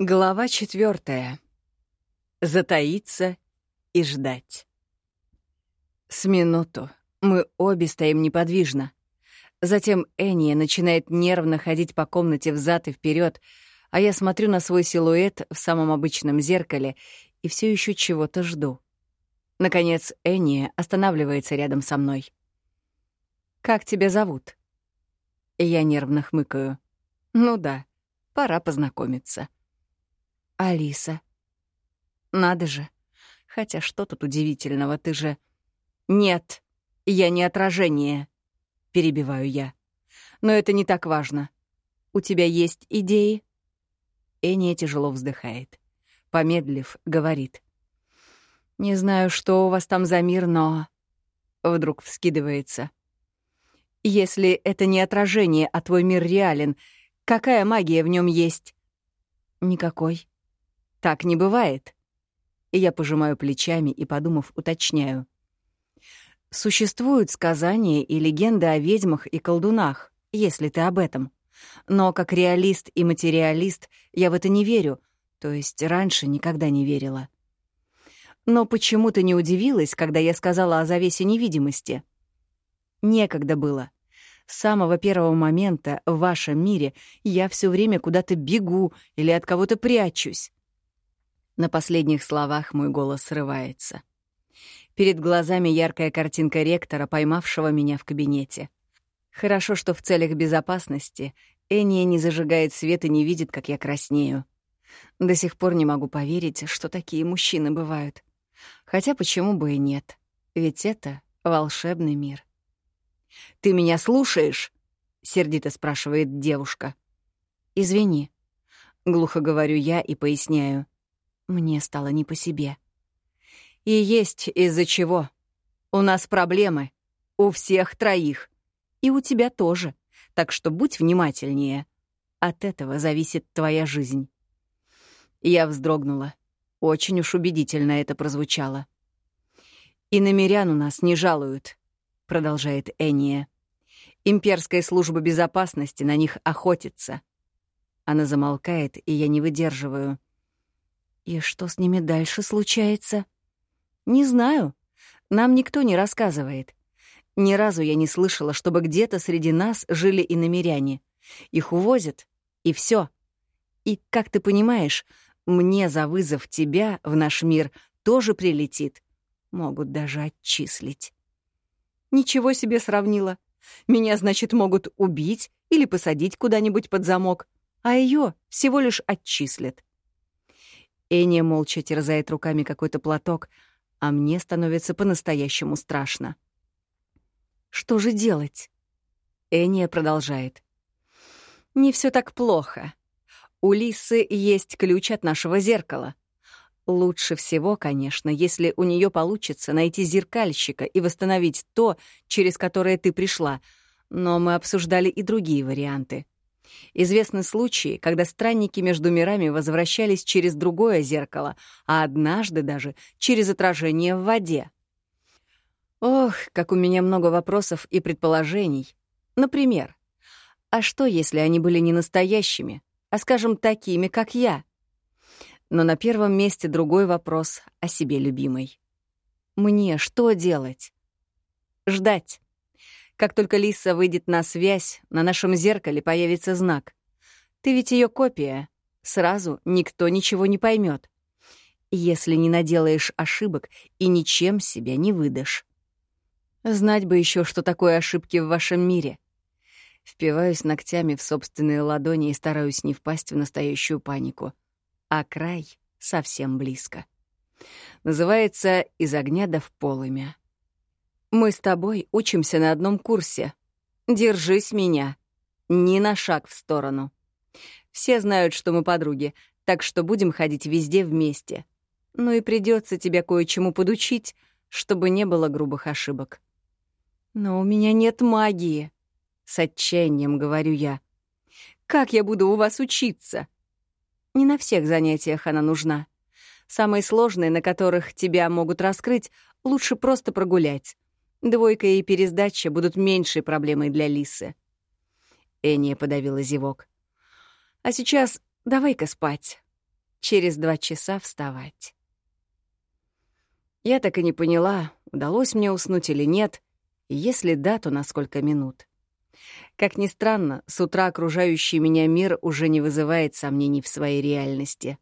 Глава четвертая. Затаиться и ждать. С минуту мы обе стоим неподвижно. Затем Энния начинает нервно ходить по комнате взад и вперед, а я смотрю на свой силуэт в самом обычном зеркале и все еще чего-то жду. Наконец Энния останавливается рядом со мной. «Как тебя зовут?» Я нервно хмыкаю. «Ну да, пора познакомиться». Алиса. Надо же. Хотя что тут удивительного, ты же... Нет, я не отражение, перебиваю я. Но это не так важно. У тебя есть идеи? Эния тяжело вздыхает. Помедлив, говорит. Не знаю, что у вас там за мир, но... Вдруг вскидывается. Если это не отражение, а твой мир реален, какая магия в нем есть? Никакой. Так не бывает. И я пожимаю плечами и, подумав, уточняю. Существуют сказания и легенды о ведьмах и колдунах, если ты об этом. Но как реалист и материалист я в это не верю, то есть раньше никогда не верила. Но почему ты не удивилась, когда я сказала о завесе невидимости? Некогда было. С самого первого момента в вашем мире я все время куда-то бегу или от кого-то прячусь. На последних словах мой голос срывается. Перед глазами яркая картинка ректора, поймавшего меня в кабинете. Хорошо, что в целях безопасности Эния не зажигает свет и не видит, как я краснею. До сих пор не могу поверить, что такие мужчины бывают. Хотя почему бы и нет? Ведь это волшебный мир. «Ты меня слушаешь?» — сердито спрашивает девушка. «Извини», — глухо говорю я и поясняю. Мне стало не по себе. И есть из-за чего. У нас проблемы. У всех троих. И у тебя тоже. Так что будь внимательнее. От этого зависит твоя жизнь. Я вздрогнула. Очень уж убедительно это прозвучало. «И намерян у нас не жалуют», — продолжает Эния. «Имперская служба безопасности на них охотится». Она замолкает, и я не выдерживаю. И что с ними дальше случается? Не знаю. Нам никто не рассказывает. Ни разу я не слышала, чтобы где-то среди нас жили иномеряне. Их увозят, и все. И, как ты понимаешь, мне за вызов тебя в наш мир тоже прилетит. Могут даже отчислить. Ничего себе сравнила. Меня, значит, могут убить или посадить куда-нибудь под замок, а ее всего лишь отчислят. Эния молча терзает руками какой-то платок, а мне становится по-настоящему страшно. Что же делать? Эния продолжает. Не все так плохо. У Лисы есть ключ от нашего зеркала. Лучше всего, конечно, если у нее получится найти зеркальщика и восстановить то, через которое ты пришла, но мы обсуждали и другие варианты. Известны случаи, когда странники между мирами возвращались через другое зеркало, а однажды даже через отражение в воде. Ох, как у меня много вопросов и предположений. Например, а что, если они были не настоящими, а, скажем, такими, как я? Но на первом месте другой вопрос о себе любимой. Мне что делать? Ждать. Как только Лиса выйдет на связь, на нашем зеркале появится знак. Ты ведь ее копия. Сразу никто ничего не поймет. Если не наделаешь ошибок и ничем себя не выдашь. Знать бы еще, что такое ошибки в вашем мире. Впиваюсь ногтями в собственные ладони и стараюсь не впасть в настоящую панику. А край совсем близко. Называется «Из огня до в полымя». Мы с тобой учимся на одном курсе. Держись меня. Ни на шаг в сторону. Все знают, что мы подруги, так что будем ходить везде вместе. Ну и придется тебя кое-чему подучить, чтобы не было грубых ошибок. Но у меня нет магии. С отчаянием говорю я. Как я буду у вас учиться? Не на всех занятиях она нужна. Самые сложные, на которых тебя могут раскрыть, лучше просто прогулять. Двойка и пересдача будут меньшей проблемой для Лисы. Эния подавила зевок. А сейчас давай-ка спать. через два часа вставать. Я так и не поняла, удалось мне уснуть или нет, и если да, то на сколько минут. Как ни странно, с утра окружающий меня мир уже не вызывает сомнений в своей реальности.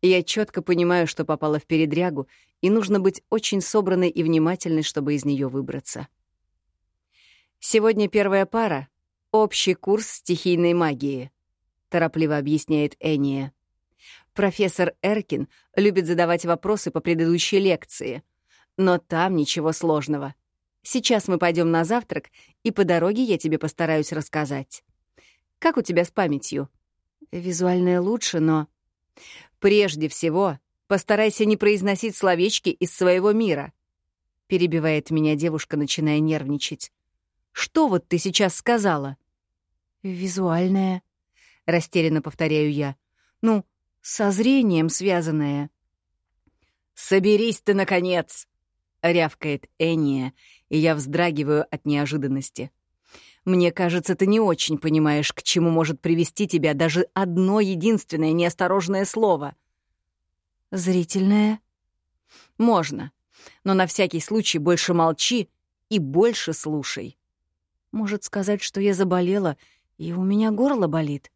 Я четко понимаю, что попала в передрягу, и нужно быть очень собранной и внимательной, чтобы из нее выбраться. Сегодня первая пара — общий курс стихийной магии, торопливо объясняет Эния. Профессор Эркин любит задавать вопросы по предыдущей лекции, но там ничего сложного. Сейчас мы пойдем на завтрак, и по дороге я тебе постараюсь рассказать. Как у тебя с памятью? Визуальная лучше, но... Прежде всего, постарайся не произносить словечки из своего мира. Перебивает меня девушка, начиная нервничать. Что вот ты сейчас сказала? Визуальная, растерянно повторяю я. Ну, со зрением связанная. Соберись ты, наконец! рявкает Эния, и я вздрагиваю от неожиданности. Мне кажется, ты не очень понимаешь, к чему может привести тебя даже одно единственное неосторожное слово. Зрительное? Можно. Но на всякий случай больше молчи и больше слушай. Может сказать, что я заболела, и у меня горло болит.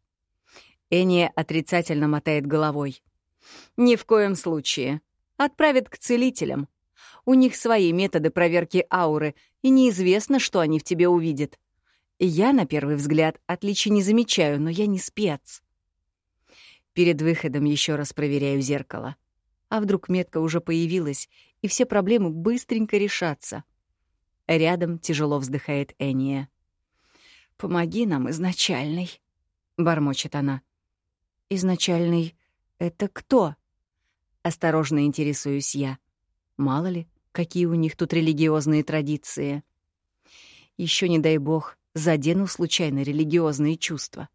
Эния отрицательно мотает головой. Ни в коем случае. Отправят к целителям. У них свои методы проверки ауры, и неизвестно, что они в тебе увидят. Я, на первый взгляд, отличий не замечаю, но я не спец. Перед выходом еще раз проверяю зеркало. А вдруг метка уже появилась, и все проблемы быстренько решатся. Рядом тяжело вздыхает Эния. «Помоги нам, изначальный», — бормочет она. «Изначальный — это кто?» Осторожно интересуюсь я. Мало ли, какие у них тут религиозные традиции. Еще не дай бог, задену случайно религиозные чувства.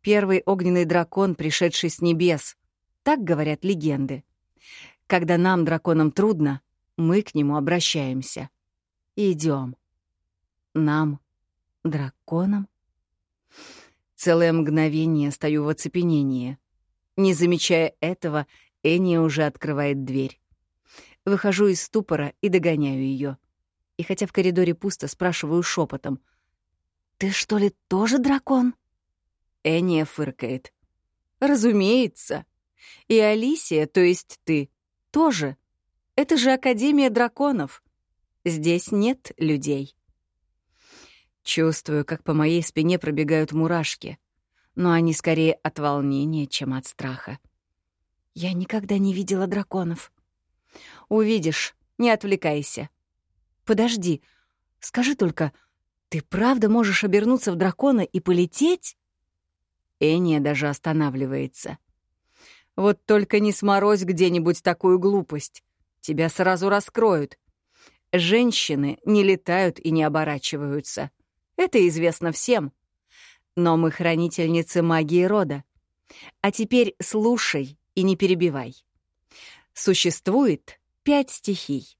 Первый огненный дракон, пришедший с небес. Так говорят легенды. Когда нам, драконам, трудно, мы к нему обращаемся. Идем. Нам, драконам? Целое мгновение стою в оцепенении. Не замечая этого, Энни уже открывает дверь. Выхожу из ступора и догоняю ее. И хотя в коридоре пусто, спрашиваю шепотом: «Ты что ли тоже дракон?» Эния фыркает. «Разумеется. И Алисия, то есть ты, тоже. Это же Академия драконов. Здесь нет людей». Чувствую, как по моей спине пробегают мурашки, но они скорее от волнения, чем от страха. Я никогда не видела драконов. Увидишь, не отвлекайся. Подожди, скажи только, ты правда можешь обернуться в дракона и полететь? Эния даже останавливается. Вот только не сморозь где-нибудь такую глупость. Тебя сразу раскроют. Женщины не летают и не оборачиваются. Это известно всем. Но мы хранительницы магии рода. А теперь слушай и не перебивай. Существует пять стихий.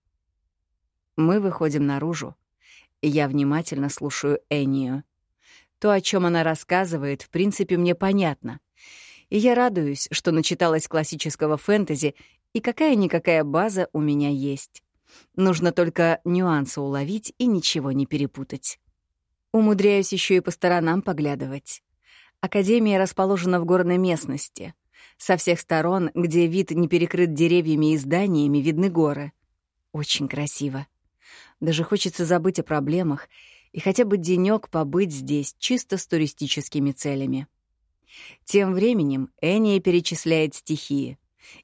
Мы выходим наружу. Я внимательно слушаю Энию. То, о чем она рассказывает, в принципе, мне понятно. И я радуюсь, что начиталась классического фэнтези, и какая-никакая база у меня есть. Нужно только нюансы уловить и ничего не перепутать. Умудряюсь еще и по сторонам поглядывать. Академия расположена в горной местности — со всех сторон, где вид не перекрыт деревьями и зданиями, видны горы. Очень красиво. Даже хочется забыть о проблемах и хотя бы денёк побыть здесь чисто с туристическими целями. Тем временем Эния перечисляет стихии.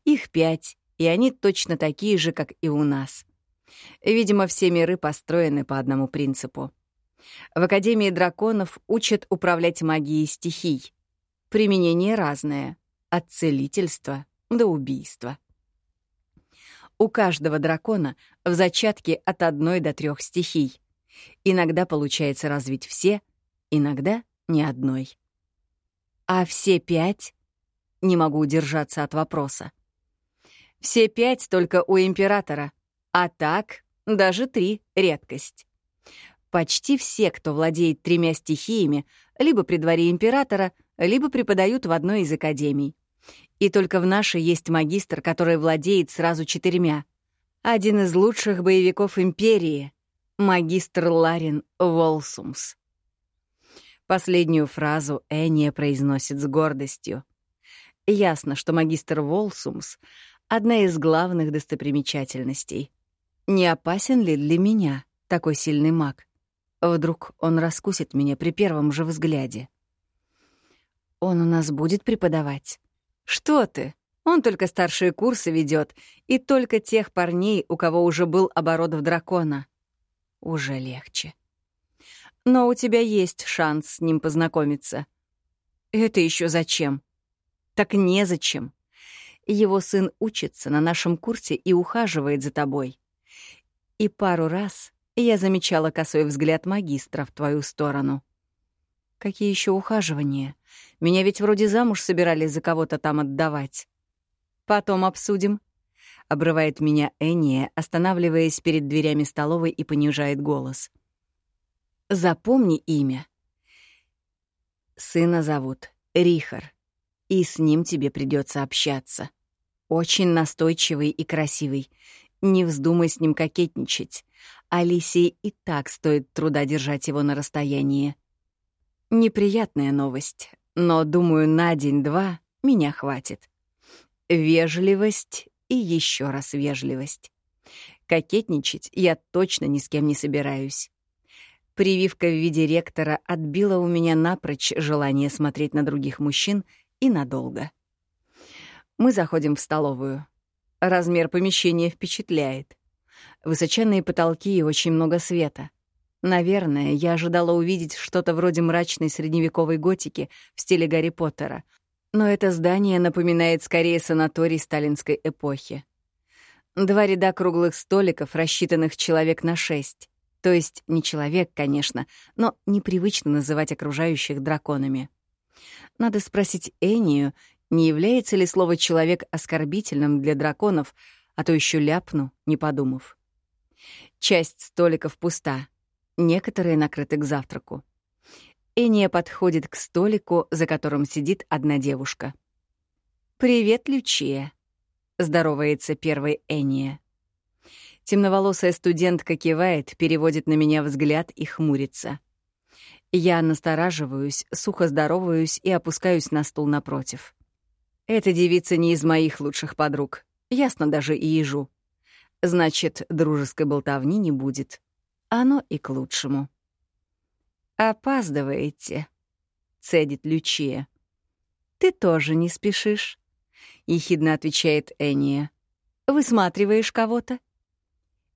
Их пять, и они точно такие же, как и у нас. Видимо, все миры построены по одному принципу. В Академии драконов учат управлять магией стихий. Применение разное от целительства до убийства. У каждого дракона в зачатке от одной до трех стихий. Иногда получается развить все, иногда ни одной. А все пять? Не могу удержаться от вопроса. Все пять только у императора, а так даже три — редкость. Почти все, кто владеет тремя стихиями, либо при дворе императора, либо преподают в одной из академий. И только в нашей есть магистр, который владеет сразу четырьмя. Один из лучших боевиков Империи — магистр Ларин Волсумс. Последнюю фразу Эния произносит с гордостью. Ясно, что магистр Волсумс — одна из главных достопримечательностей. Не опасен ли для меня такой сильный маг? Вдруг он раскусит меня при первом же взгляде. Он у нас будет преподавать? Что ты? Он только старшие курсы ведет, и только тех парней, у кого уже был оборот в дракона. Уже легче. Но у тебя есть шанс с ним познакомиться. Это еще зачем? Так незачем. Его сын учится на нашем курсе и ухаживает за тобой. И пару раз я замечала косой взгляд магистра в твою сторону. Какие еще ухаживания? Меня ведь вроде замуж собирались за кого-то там отдавать. Потом обсудим. Обрывает меня Энния, останавливаясь перед дверями столовой и понижает голос. Запомни имя. Сына зовут Рихар и с ним тебе придется общаться. Очень настойчивый и красивый. Не вздумай с ним кокетничать. Алисии и так стоит труда держать его на расстоянии. Неприятная новость, но, думаю, на день-два меня хватит. Вежливость и еще раз вежливость. Кокетничать я точно ни с кем не собираюсь. Прививка в виде ректора отбила у меня напрочь желание смотреть на других мужчин — и надолго. Мы заходим в столовую. Размер помещения впечатляет. Высоченные потолки и очень много света. Наверное, я ожидала увидеть что-то вроде мрачной средневековой готики в стиле Гарри Поттера, но это здание напоминает скорее санаторий сталинской эпохи. Два ряда круглых столиков, рассчитанных человек на шесть. То есть не человек, конечно, но непривычно называть окружающих драконами. Надо спросить Энию, не является ли слово «человек» оскорбительным для драконов, а то еще ляпну, не подумав. Часть столиков пуста, некоторые накрыты к завтраку. Эния подходит к столику, за которым сидит одна девушка. «Привет, Лючия», — здоровается первой Эния. Темноволосая студентка кивает, переводит на меня взгляд и хмурится — я настораживаюсь, сухо здороваюсь и опускаюсь на стул напротив. Эта девица не из моих лучших подруг. Ясно даже и ежу. Значит, дружеской болтовни не будет. Оно и к лучшему. «Опаздываете», — цедит Лючия. «Ты тоже не спешишь», — ехидно отвечает Эния. «Высматриваешь кого-то?»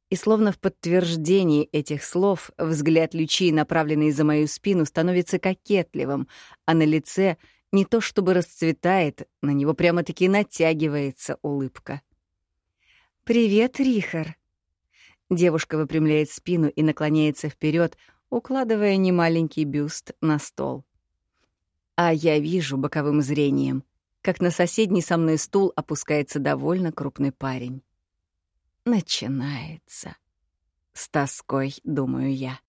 И словно в подтверждении этих слов взгляд Лючи, направленный за мою спину, становится кокетливым, а на лице не то чтобы расцветает, на него прямо-таки натягивается улыбка. «Привет, Рихар!» Девушка выпрямляет спину и наклоняется вперед, укладывая немаленький бюст на стол. А я вижу боковым зрением, как на соседний со мной стул опускается довольно крупный парень. Начинается. С тоской, думаю я.